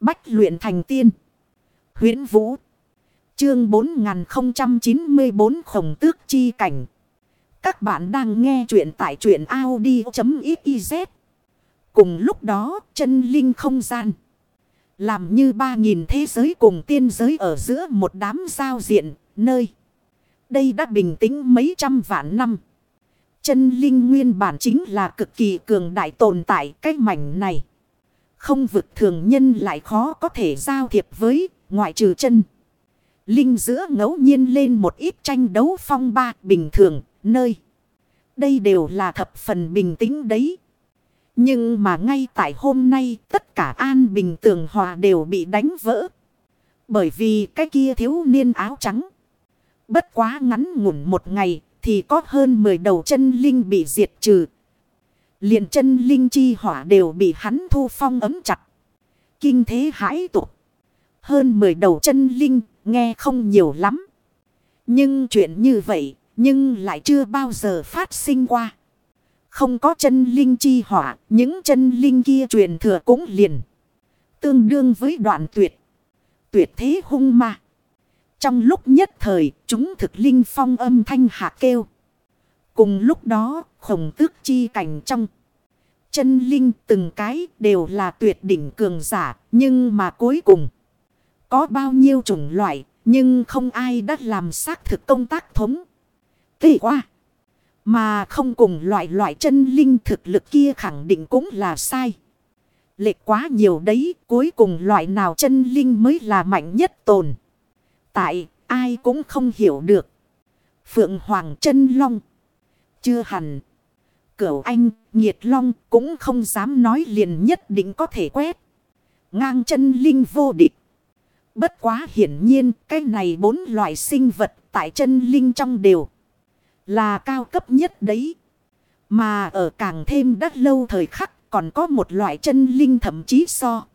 Bách luyện thành tiên. huyễn Vũ. Chương 4094 Khổng Tước Chi Cảnh. Các bạn đang nghe truyện tại truyện Audi.xyz. Cùng lúc đó, chân linh không gian. Làm như ba nghìn thế giới cùng tiên giới ở giữa một đám giao diện, nơi. Đây đã bình tĩnh mấy trăm vạn năm. Chân linh nguyên bản chính là cực kỳ cường đại tồn tại cái mảnh này. Không vực thường nhân lại khó có thể giao thiệp với ngoại trừ chân. Linh giữa ngẫu nhiên lên một ít tranh đấu phong ba bình thường, nơi. Đây đều là thập phần bình tĩnh đấy. Nhưng mà ngay tại hôm nay, tất cả an bình tường hòa đều bị đánh vỡ. Bởi vì cái kia thiếu niên áo trắng. Bất quá ngắn ngủn một ngày, thì có hơn 10 đầu chân linh bị diệt trừ liền chân linh chi hỏa đều bị hắn thu phong ấm chặt. Kinh thế hãi tục. Hơn 10 đầu chân linh nghe không nhiều lắm. Nhưng chuyện như vậy nhưng lại chưa bao giờ phát sinh qua. Không có chân linh chi hỏa, những chân linh kia truyền thừa cũng liền. Tương đương với đoạn tuyệt. Tuyệt thế hung ma. Trong lúc nhất thời, chúng thực linh phong âm thanh hạ kêu. Cùng lúc đó, khổng tước chi cảnh trong. Chân linh từng cái đều là tuyệt đỉnh cường giả, nhưng mà cuối cùng. Có bao nhiêu chủng loại, nhưng không ai đã làm xác thực công tác thống. Kỳ qua. Mà không cùng loại loại chân linh thực lực kia khẳng định cũng là sai. Lệch quá nhiều đấy, cuối cùng loại nào chân linh mới là mạnh nhất tồn. Tại, ai cũng không hiểu được. Phượng Hoàng chân Long. Chưa hẳn. Cửu Anh, Nhiệt Long cũng không dám nói liền nhất định có thể quét. Ngang chân linh vô địch. Bất quá hiển nhiên, cái này bốn loại sinh vật tại chân linh trong đều. Là cao cấp nhất đấy. Mà ở càng thêm đắt lâu thời khắc còn có một loại chân linh thậm chí so.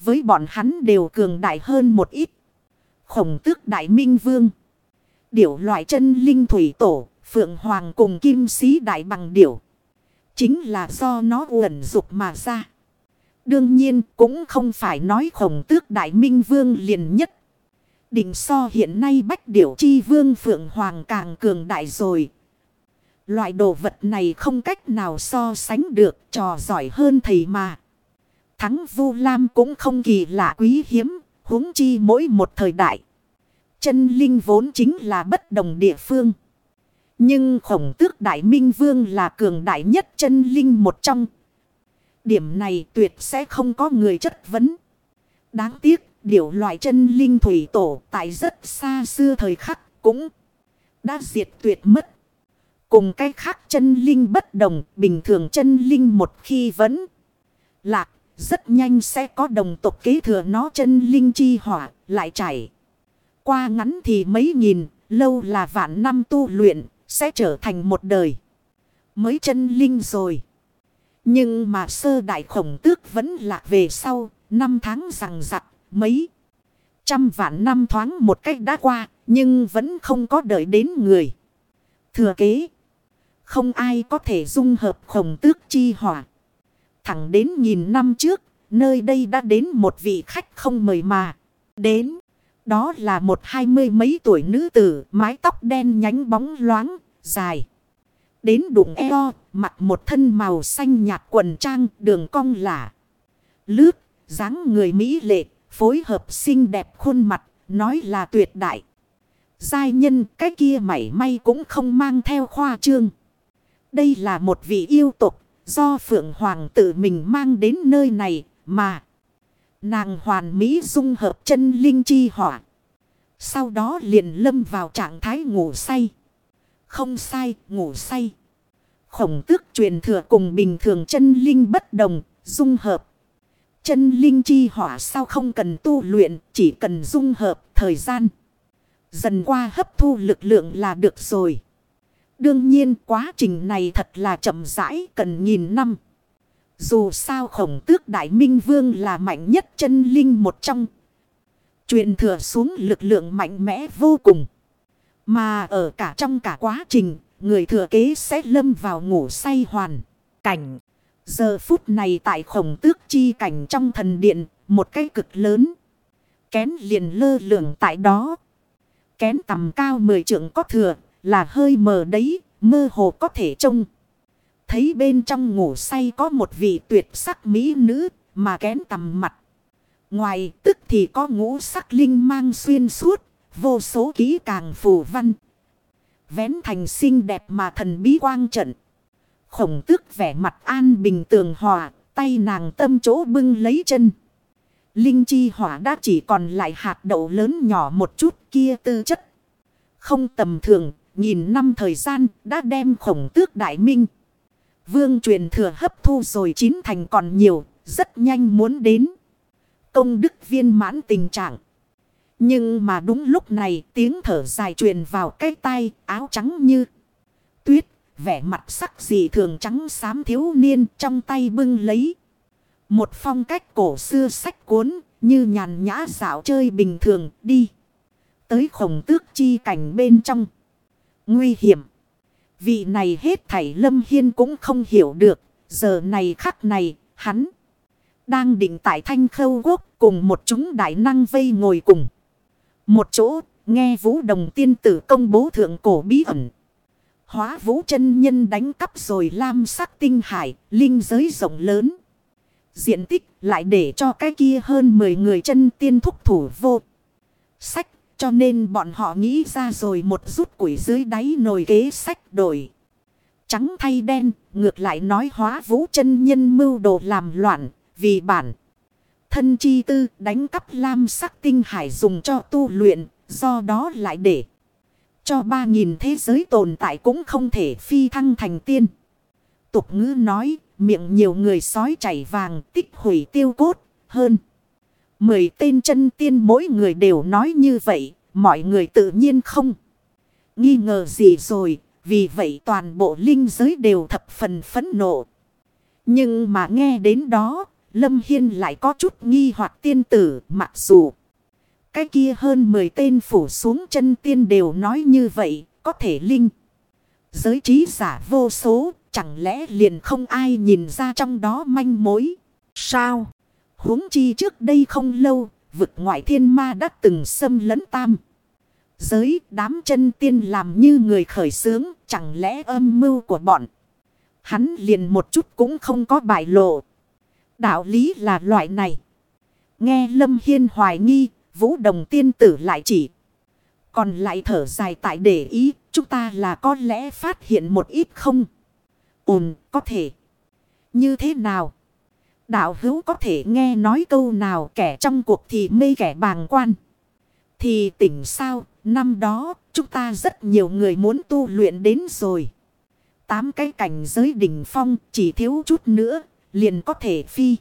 Với bọn hắn đều cường đại hơn một ít. Khổng tước đại minh vương. Điểu loại chân linh thủy tổ, phượng hoàng cùng kim sĩ đại bằng điểu. Chính là do nó uẩn dục mà ra. Đương nhiên cũng không phải nói khổng tước đại minh vương liền nhất. Định so hiện nay bách điểu chi vương phượng hoàng càng cường đại rồi. Loại đồ vật này không cách nào so sánh được trò giỏi hơn thầy mà. Thắng vu lam cũng không kỳ lạ quý hiếm, huống chi mỗi một thời đại. Chân linh vốn chính là bất đồng địa phương. Nhưng khổng tước đại minh vương là cường đại nhất chân linh một trong. Điểm này tuyệt sẽ không có người chất vấn. Đáng tiếc điều loại chân linh thủy tổ tại rất xa xưa thời khắc cũng đã diệt tuyệt mất. Cùng cái khác chân linh bất đồng, bình thường chân linh một khi vẫn lạc, rất nhanh sẽ có đồng tộc kế thừa nó chân linh chi hỏa, lại chảy. Qua ngắn thì mấy nghìn, lâu là vạn năm tu luyện, sẽ trở thành một đời. Mới chân linh rồi. Nhưng mà sơ đại khổng tước vẫn lạc về sau, năm tháng rằng rặt, Mấy trăm vạn năm thoáng một cách đã qua, nhưng vẫn không có đợi đến người. Thừa kế, không ai có thể dung hợp khổng tước chi hỏa. Thẳng đến nghìn năm trước, nơi đây đã đến một vị khách không mời mà. Đến, đó là một hai mươi mấy tuổi nữ tử, mái tóc đen nhánh bóng loáng, dài. Đến đụng eo, mặc một thân màu xanh nhạt quần trang, đường cong lả. Lướt, dáng người mỹ lệ, Phối hợp xinh đẹp khuôn mặt, nói là tuyệt đại. Giai nhân cái kia mảy may cũng không mang theo khoa trương. Đây là một vị yêu tục do Phượng Hoàng tự mình mang đến nơi này mà. Nàng hoàn mỹ dung hợp chân linh chi hỏa. Sau đó liền lâm vào trạng thái ngủ say. Không sai, ngủ say. Khổng tước truyền thừa cùng bình thường chân linh bất đồng, dung hợp. Chân linh chi hỏa sao không cần tu luyện, chỉ cần dung hợp thời gian. Dần qua hấp thu lực lượng là được rồi. Đương nhiên quá trình này thật là chậm rãi cần nghìn năm. Dù sao khổng tước đại minh vương là mạnh nhất chân linh một trong. Truyền thừa xuống lực lượng mạnh mẽ vô cùng. Mà ở cả trong cả quá trình, người thừa kế sẽ lâm vào ngủ say hoàn cảnh. Giờ phút này tại khổng tước chi cảnh trong thần điện, một cái cực lớn. Kén liền lơ lửng tại đó. Kén tầm cao mười trượng có thừa, là hơi mờ đấy, mơ hồ có thể trông. Thấy bên trong ngủ say có một vị tuyệt sắc mỹ nữ, mà kén tầm mặt. Ngoài tức thì có ngũ sắc linh mang xuyên suốt, vô số ký càng phù văn. Vén thành xinh đẹp mà thần bí quang trận. Khổng tước vẻ mặt an bình tường hòa, tay nàng tâm chỗ bưng lấy chân. Linh chi hỏa đã chỉ còn lại hạt đậu lớn nhỏ một chút kia tư chất. Không tầm thường, nhìn năm thời gian đã đem khổng tước đại minh. Vương truyền thừa hấp thu rồi chín thành còn nhiều, rất nhanh muốn đến. Công đức viên mãn tình trạng. Nhưng mà đúng lúc này tiếng thở dài truyền vào cái tay áo trắng như tuyết. Vẻ mặt sắc dị thường trắng xám thiếu niên trong tay bưng lấy. Một phong cách cổ xưa sách cuốn như nhàn nhã dạo chơi bình thường đi. Tới khổng tước chi cảnh bên trong. Nguy hiểm. Vị này hết thảy lâm hiên cũng không hiểu được. Giờ này khắc này hắn. Đang định tại thanh khâu quốc cùng một chúng đại năng vây ngồi cùng. Một chỗ nghe vũ đồng tiên tử công bố thượng cổ bí ẩn. Hóa vũ chân nhân đánh cắp rồi lam sắc tinh hải, linh giới rộng lớn. Diện tích lại để cho cái kia hơn 10 người chân tiên thúc thủ vô. Sách cho nên bọn họ nghĩ ra rồi một rút quỷ dưới đáy nồi kế sách đổi. Trắng thay đen, ngược lại nói hóa vũ chân nhân mưu đồ làm loạn, vì bản. Thân chi tư đánh cắp lam sắc tinh hải dùng cho tu luyện, do đó lại để. Cho ba nghìn thế giới tồn tại cũng không thể phi thăng thành tiên. Tục ngữ nói, miệng nhiều người sói chảy vàng tích hủy tiêu cốt, hơn. Mười tên chân tiên mỗi người đều nói như vậy, mọi người tự nhiên không. Nghi ngờ gì rồi, vì vậy toàn bộ linh giới đều thập phần phẫn nộ. Nhưng mà nghe đến đó, Lâm Hiên lại có chút nghi hoặc tiên tử mặc dù. Cái kia hơn 10 tên phủ xuống chân tiên đều nói như vậy, có thể linh. Giới trí giả vô số, chẳng lẽ liền không ai nhìn ra trong đó manh mối. Sao? Huống chi trước đây không lâu, vực ngoại thiên ma đã từng xâm lấn tam. Giới đám chân tiên làm như người khởi sướng, chẳng lẽ âm mưu của bọn. Hắn liền một chút cũng không có bại lộ. Đạo lý là loại này. Nghe Lâm Hiên hoài nghi, Vũ Đồng tiên tử lại chỉ. Còn lại thở dài tại để ý, chúng ta là có lẽ phát hiện một ít không. Ồn, có thể. Như thế nào? Đạo hữu có thể nghe nói câu nào kẻ trong cuộc thì mê kẻ bàng quan. Thì tỉnh sao, năm đó chúng ta rất nhiều người muốn tu luyện đến rồi. Tám cái cảnh giới đỉnh phong chỉ thiếu chút nữa, liền có thể phi.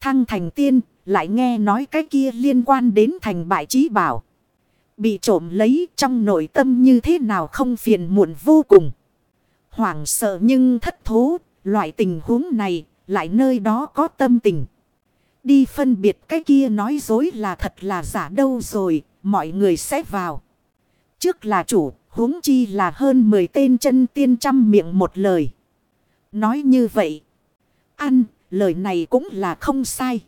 Thăng thành tiên, lại nghe nói cái kia liên quan đến thành bại trí bảo. Bị trộm lấy trong nội tâm như thế nào không phiền muộn vô cùng. Hoảng sợ nhưng thất thố, loại tình huống này lại nơi đó có tâm tình. Đi phân biệt cái kia nói dối là thật là giả đâu rồi, mọi người sẽ vào. Trước là chủ, huống chi là hơn 10 tên chân tiên trăm miệng một lời. Nói như vậy, ăn, lời này cũng là không sai.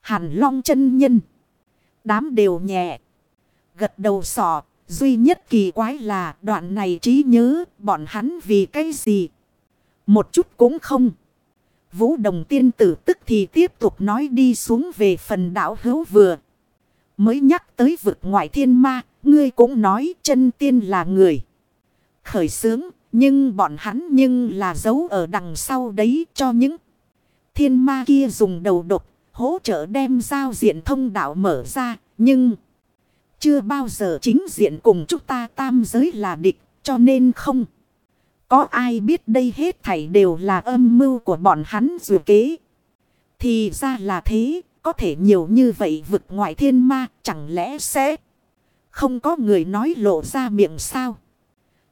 Hàn long chân nhân. Đám đều nhẹ. Gật đầu sọ. Duy nhất kỳ quái là đoạn này trí nhớ bọn hắn vì cái gì. Một chút cũng không. Vũ đồng tiên tử tức thì tiếp tục nói đi xuống về phần đảo hữu vừa. Mới nhắc tới vực ngoại thiên ma. Ngươi cũng nói chân tiên là người. Khởi sướng. Nhưng bọn hắn nhưng là giấu ở đằng sau đấy cho những thiên ma kia dùng đầu độc hỗ trợ đem giao diện thông đạo mở ra, nhưng chưa bao giờ chính diện cùng chúng ta tam giới là địch, cho nên không. Có ai biết đây hết thảy đều là âm mưu của bọn hắn dù kế. Thì ra là thế, có thể nhiều như vậy vực ngoại thiên ma, chẳng lẽ sẽ không có người nói lộ ra miệng sao?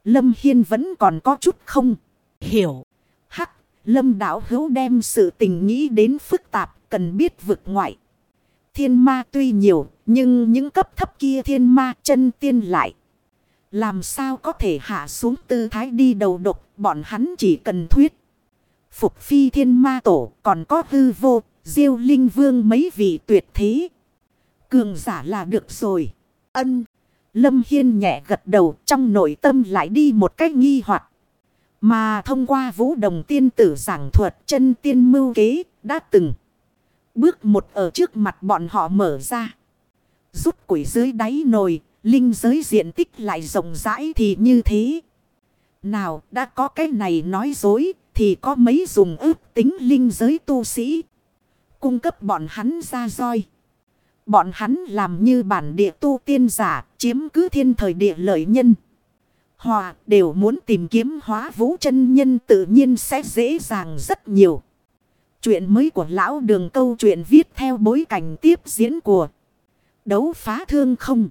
Lâm Hiên vẫn còn có chút không hiểu. Hắc, Lâm đảo hữu đem sự tình nghĩ đến phức tạp cần biết vực ngoại. Thiên ma tuy nhiều, nhưng những cấp thấp kia thiên ma chân tiên lại. Làm sao có thể hạ xuống tư thái đi đầu độc, bọn hắn chỉ cần thuyết. Phục phi thiên ma tổ còn có hư vô, diêu linh vương mấy vị tuyệt thế. Cường giả là được rồi. Ân. Lâm Hiên nhẹ gật đầu trong nội tâm lại đi một cách nghi hoặc Mà thông qua vũ đồng tiên tử giảng thuật chân tiên mưu kế đã từng. Bước một ở trước mặt bọn họ mở ra. Rút quỷ dưới đáy nồi, linh giới diện tích lại rộng rãi thì như thế. Nào, đã có cái này nói dối, thì có mấy dùng ước tính linh giới tu sĩ. Cung cấp bọn hắn ra roi. Bọn hắn làm như bản địa tu tiên giả, chiếm cứ thiên thời địa lợi nhân. Hòa, đều muốn tìm kiếm hóa vũ chân nhân tự nhiên sẽ dễ dàng rất nhiều. Chuyện mới của lão đường câu chuyện viết theo bối cảnh tiếp diễn của đấu phá thương không.